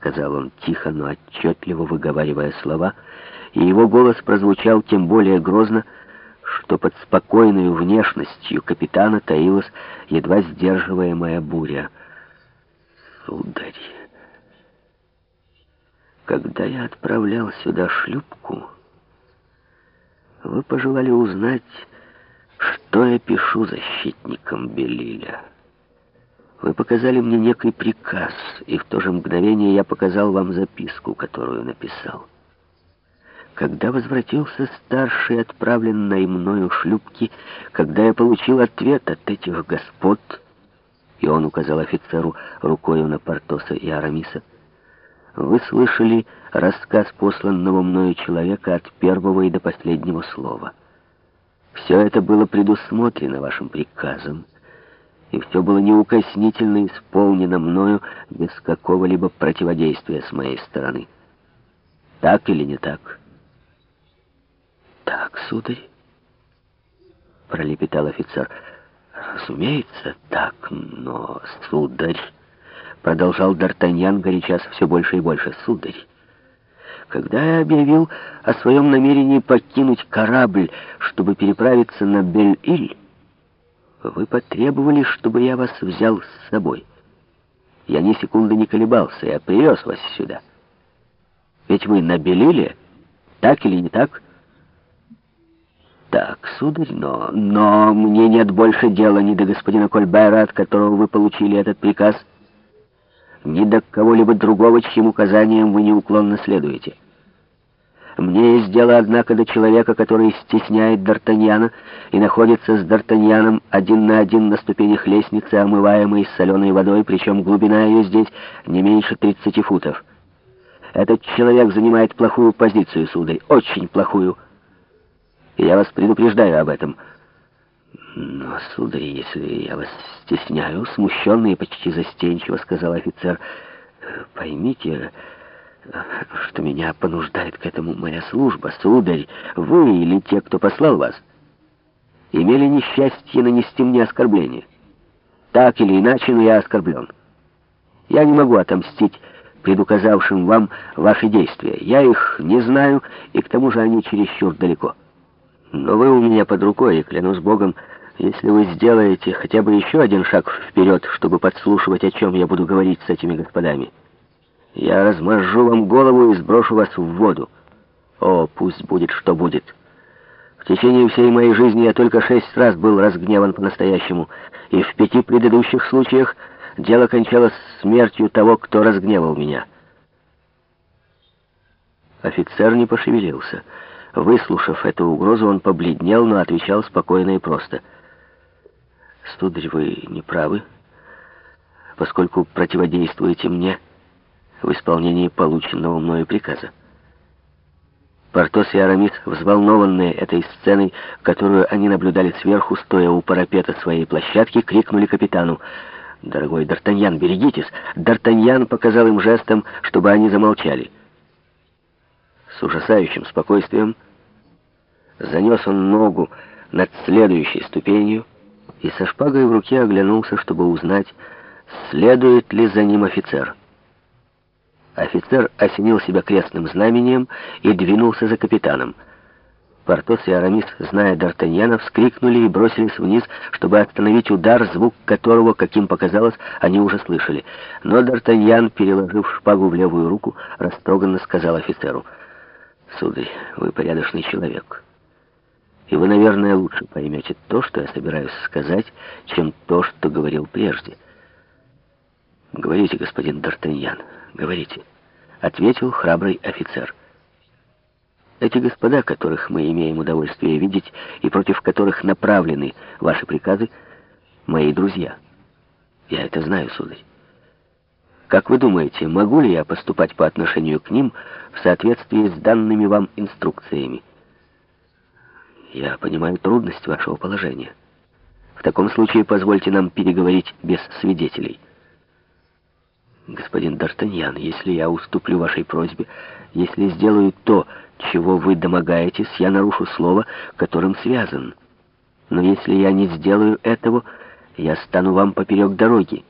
сказал он тихо, но отчетливо выговаривая слова, и его голос прозвучал тем более грозно, что под спокойной внешностью капитана таилась едва сдерживаемая буря. «Сударь, когда я отправлял сюда шлюпку, вы пожелали узнать, что я пишу защитникам Белиля». Вы показали мне некий приказ, и в то же мгновение я показал вам записку, которую написал. Когда возвратился старший, отправленный мною шлюпки, когда я получил ответ от этих господ, и он указал офицеру рукою на Портоса и Арамиса, вы слышали рассказ посланного мною человека от первого и до последнего слова. Все это было предусмотрено вашим приказом, и все было неукоснительно исполнено мною без какого-либо противодействия с моей стороны. Так или не так? Так, сударь, пролепетал офицер. Разумеется, так, но, сударь, продолжал Д'Артаньян, горячась все больше и больше, сударь. Когда я объявил о своем намерении покинуть корабль, чтобы переправиться на Бель-Иль, вы потребовали, чтобы я вас взял с собой. Я ни секунды не колебался, я привез вас сюда. Ведь вы набелили, так или не так? Так, сударь, но... Но мне нет больше дела ни до господина Кольбера, от которого вы получили этот приказ, ни до кого-либо другого, чьим указаниям вы неуклонно следуете. Мне есть дело, однако, до человека, который стесняет Д'Артаньяна и находится с Д'Артаньяном один на один на ступенях лестницы, омываемой соленой водой, причем глубина ее здесь не меньше 30 футов. Этот человек занимает плохую позицию, сударь, очень плохую. Я вас предупреждаю об этом. Но, сударь, если я вас стесняю, смущенный и почти застенчиво, сказал офицер, поймите что меня понуждает к этому моя служба. Сударь, вы или те, кто послал вас, имели несчастье нанести мне оскорбление. Так или иначе, но я оскорблен. Я не могу отомстить предуказавшим вам ваши действия. Я их не знаю, и к тому же они чересчур далеко. Но вы у меня под рукой, и клянусь Богом, если вы сделаете хотя бы еще один шаг вперед, чтобы подслушивать, о чем я буду говорить с этими господами, я размажу вам голову и сброшу вас в воду. О, пусть будет, что будет. В течение всей моей жизни я только шесть раз был разгневан по-настоящему, и в пяти предыдущих случаях дело кончалось смертью того, кто разгневал меня. Офицер не пошевелился. Выслушав эту угрозу, он побледнел, но отвечал спокойно и просто. «Сударь, вы не правы, поскольку противодействуете мне» в исполнении полученного мною приказа. Портос и Арамис, взволнованные этой сценой, которую они наблюдали сверху, стоя у парапета своей площадки, крикнули капитану «Дорогой Д'Артаньян, берегитесь!» Д'Артаньян показал им жестом, чтобы они замолчали. С ужасающим спокойствием занес он ногу над следующей ступенью и со шпагой в руке оглянулся, чтобы узнать, следует ли за ним офицер. Офицер осенил себя крестным знамением и двинулся за капитаном. Портос и Арамис, зная Д'Артаньяна, вскрикнули и бросились вниз, чтобы остановить удар, звук которого, каким показалось, они уже слышали. Но Д'Артаньян, переложив шпагу в левую руку, растроганно сказал офицеру, «Сударь, вы порядочный человек, и вы, наверное, лучше поймете то, что я собираюсь сказать, чем то, что говорил прежде». «Говорите, господин Д'Артаньян, говорите», — ответил храбрый офицер. «Эти господа, которых мы имеем удовольствие видеть и против которых направлены ваши приказы, мои друзья. Я это знаю, сударь. Как вы думаете, могу ли я поступать по отношению к ним в соответствии с данными вам инструкциями? Я понимаю трудность вашего положения. В таком случае позвольте нам переговорить без свидетелей». «Господин Д'Артаньян, если я уступлю вашей просьбе, если сделаю то, чего вы домогаетесь, я нарушу слово, которым связан. Но если я не сделаю этого, я стану вам поперек дороги».